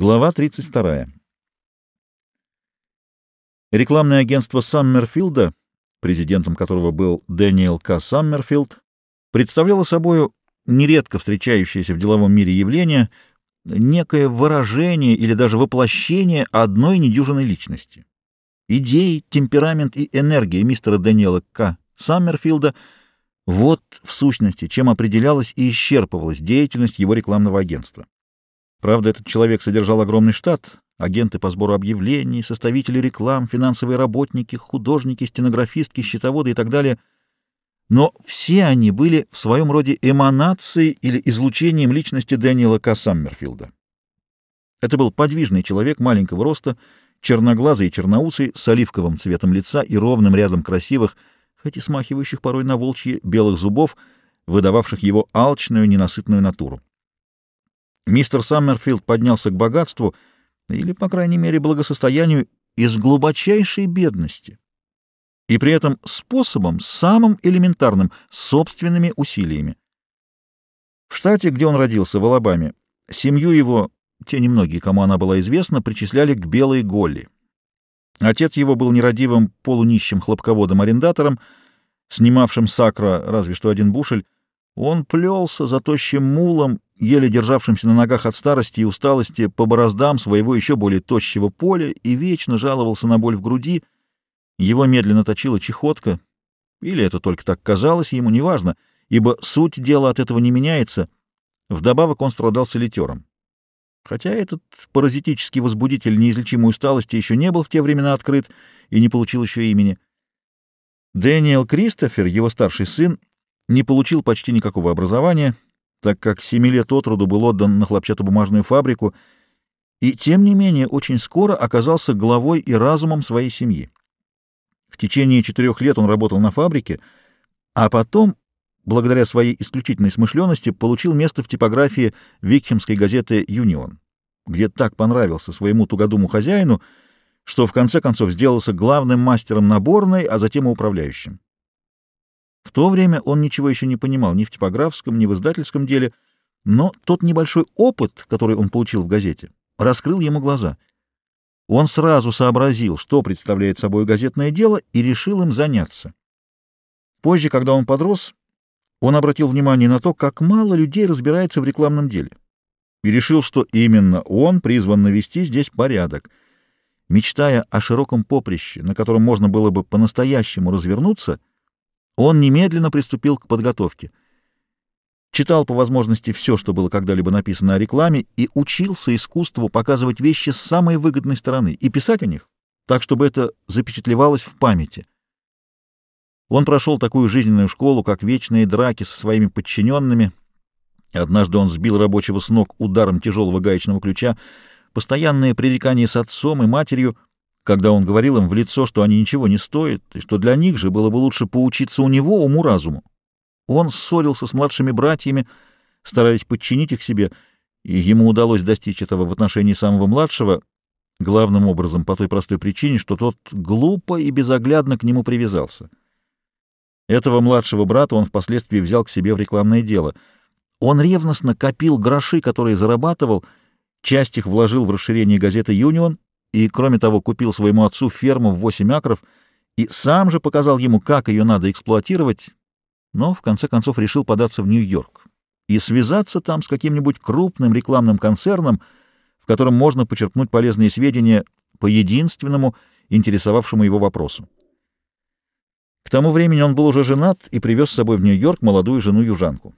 Глава 32. Рекламное агентство Саммерфилда, президентом которого был Дэниел К. Саммерфилд, представляло собой нередко встречающееся в деловом мире явление, некое выражение или даже воплощение одной недюжинной личности. Идеи, темперамент и энергия мистера Дэниела К. Саммерфилда — вот, в сущности, чем определялась и исчерпывалась деятельность его рекламного агентства. Правда, этот человек содержал огромный штат, агенты по сбору объявлений, составители реклам, финансовые работники, художники, стенографистки, счетоводы и так далее. Но все они были в своем роде эманацией или излучением личности Дэниела К. Саммерфилда. Это был подвижный человек маленького роста, черноглазый и черноусый, с оливковым цветом лица и ровным рядом красивых, хоть и смахивающих порой на волчьи, белых зубов, выдававших его алчную, ненасытную натуру. Мистер Саммерфилд поднялся к богатству, или, по крайней мере, благосостоянию, из глубочайшей бедности. И при этом способом самым элементарным, собственными усилиями. В штате, где он родился, в Алабаме, семью его, те немногие, кому она была известна, причисляли к Белой Голли. Отец его был нерадивым полунищим хлопководом-арендатором, снимавшим сакра разве что один бушель. Он плелся за тощим мулом еле державшимся на ногах от старости и усталости, по бороздам своего еще более тощего поля и вечно жаловался на боль в груди. Его медленно точила чехотка, или это только так казалось ему, неважно, ибо суть дела от этого не меняется. Вдобавок он страдал солитером. Хотя этот паразитический возбудитель неизлечимой усталости еще не был в те времена открыт и не получил еще имени. Дэниел Кристофер, его старший сын, не получил почти никакого образования — так как семи лет от роду был отдан на хлопчатобумажную фабрику, и, тем не менее, очень скоро оказался главой и разумом своей семьи. В течение четырех лет он работал на фабрике, а потом, благодаря своей исключительной смышленности, получил место в типографии Викхемской газеты «Юнион», где так понравился своему тугодуму хозяину, что в конце концов сделался главным мастером наборной, а затем и управляющим. В то время он ничего еще не понимал ни в типографском, ни в издательском деле, но тот небольшой опыт, который он получил в газете, раскрыл ему глаза. Он сразу сообразил, что представляет собой газетное дело, и решил им заняться. Позже, когда он подрос, он обратил внимание на то, как мало людей разбирается в рекламном деле, и решил, что именно он призван навести здесь порядок. Мечтая о широком поприще, на котором можно было бы по-настоящему развернуться, он немедленно приступил к подготовке. Читал по возможности все, что было когда-либо написано о рекламе, и учился искусству показывать вещи с самой выгодной стороны и писать о них, так, чтобы это запечатлевалось в памяти. Он прошел такую жизненную школу, как вечные драки со своими подчиненными. Однажды он сбил рабочего с ног ударом тяжелого гаечного ключа, постоянные пререкания с отцом и матерью — когда он говорил им в лицо, что они ничего не стоят, и что для них же было бы лучше поучиться у него уму-разуму. Он ссорился с младшими братьями, стараясь подчинить их себе, и ему удалось достичь этого в отношении самого младшего, главным образом по той простой причине, что тот глупо и безоглядно к нему привязался. Этого младшего брата он впоследствии взял к себе в рекламное дело. Он ревностно копил гроши, которые зарабатывал, часть их вложил в расширение газеты «Юнион», и, кроме того, купил своему отцу ферму в 8 акров и сам же показал ему, как ее надо эксплуатировать, но в конце концов решил податься в Нью-Йорк и связаться там с каким-нибудь крупным рекламным концерном, в котором можно почерпнуть полезные сведения по единственному интересовавшему его вопросу. К тому времени он был уже женат и привез с собой в Нью-Йорк молодую жену-южанку.